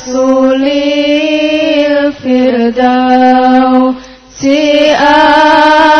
rasulil firdausi ah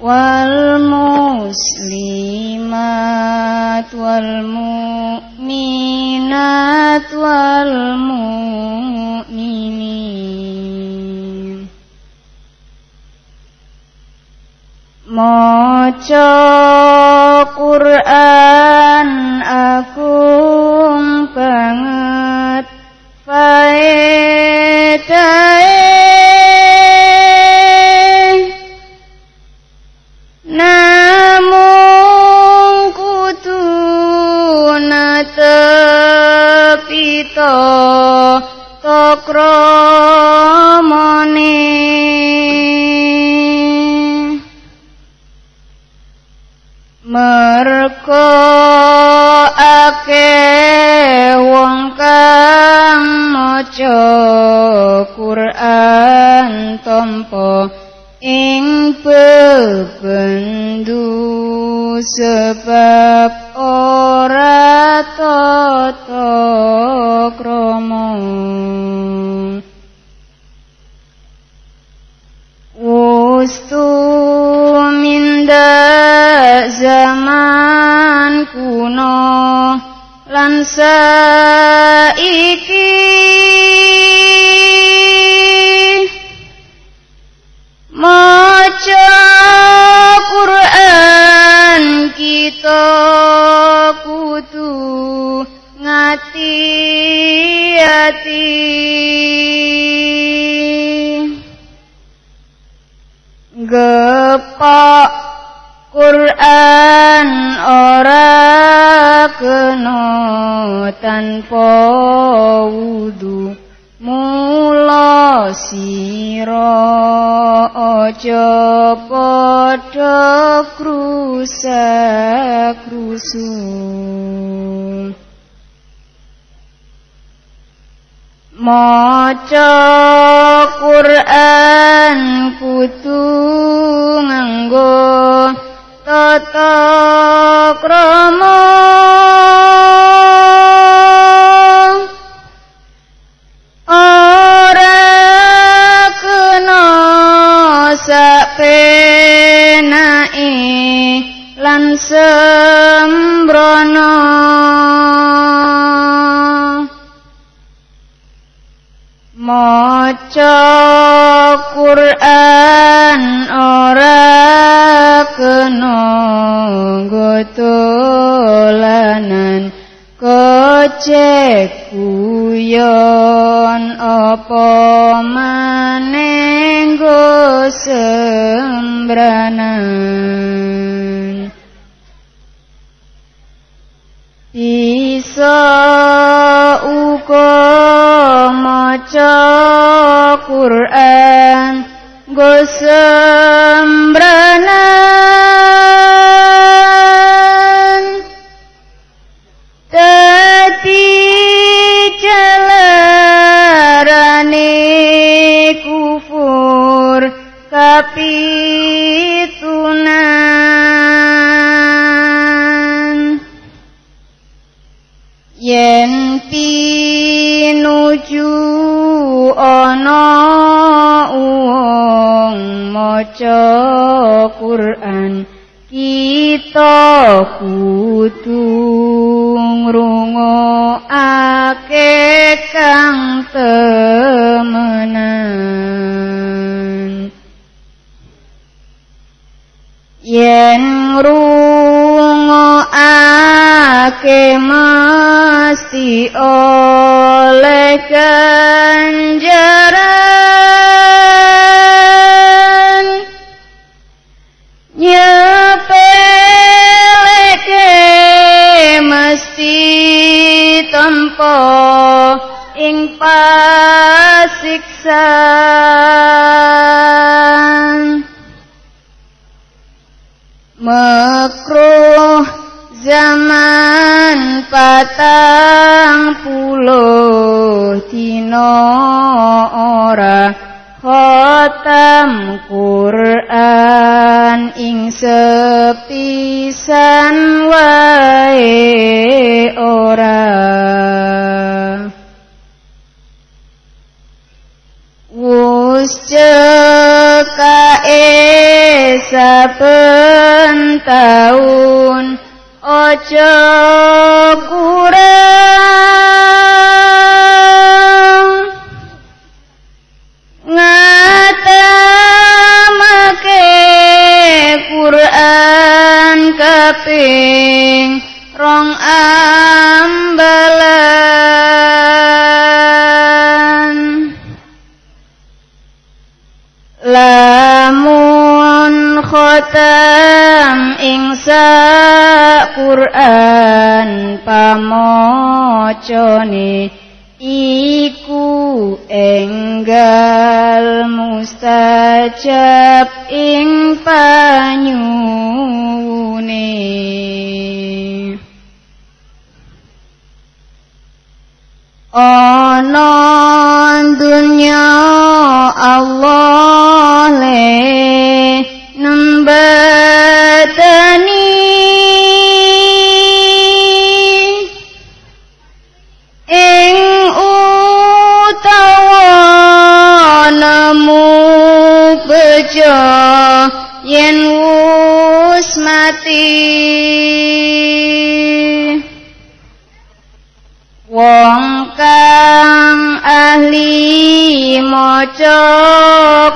والمسلمات والمؤمنات والمؤمنين مَا cepita tokromone merko ake wong kang maca Quran tompo ing bebendu sebab oh ratata krama wastu minda zaman kuno lan saiki. Maca lan ora kena tanpa wudu. Mula sira aja padha krusak maca Quran kutu nganggo tata krama Quran ora kena gotolanan kocek kuyon apa manenggo sembranan. Bisa uga maca Quran go sembranan dadi jalarane kufur kapitunan yen pinuju ana wong maca Quran kita kudu ngrungokake kang temenan. Yen ngrungokake mesti oleh ganjaran nyepeleke mesti tempo ing pasiksan. Makruh zaman patang puluh dina ora khotam Quran ing sepisan wae ora. Wus cekae saben taun aja kurang. Ngatamake Quran kaping rong ambalan. Lamun khotam ing Quran pamocone iku enggal mustajab ing panyune ana dunya Allah mati. Wong kang ahli maca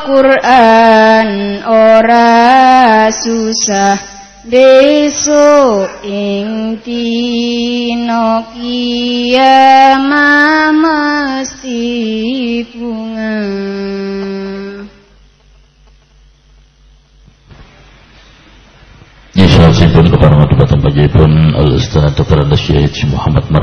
Quran ora susah besok ing dina kiamah Bagaikan Al-Ustaz Dr. Syekh Muhammad Mar